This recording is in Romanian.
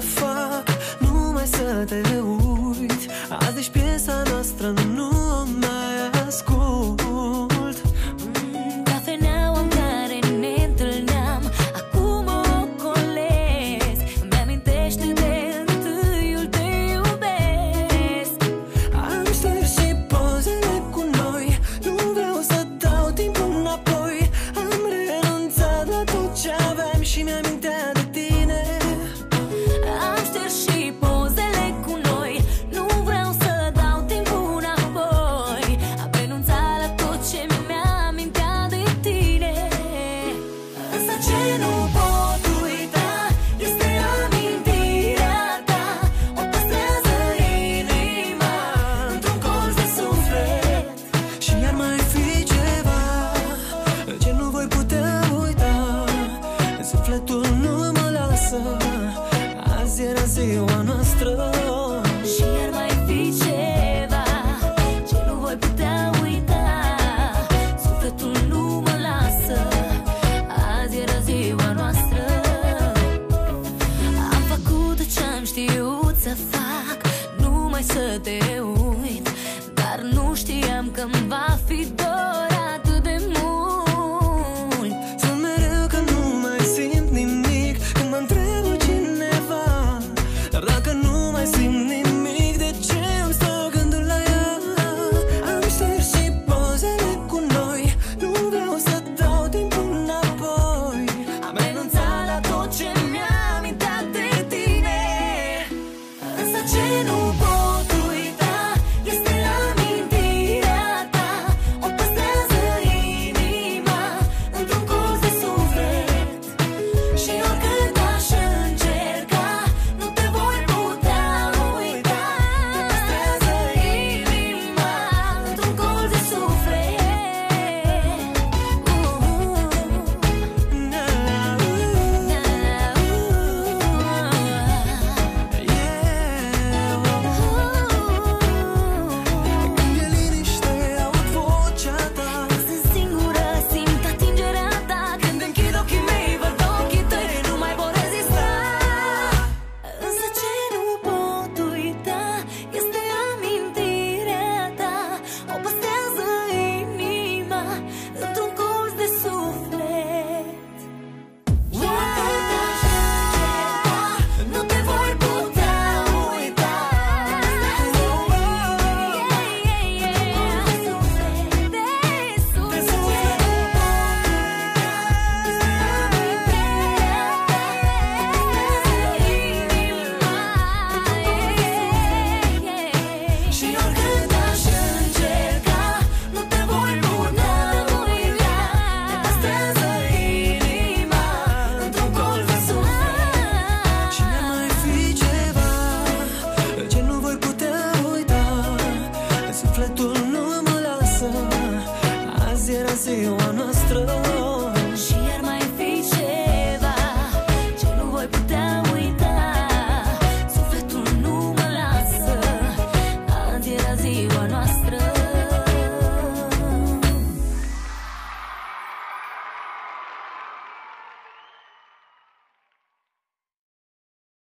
să fac Numai să te mai să te uit Dar nu știam că va fi dor. see you.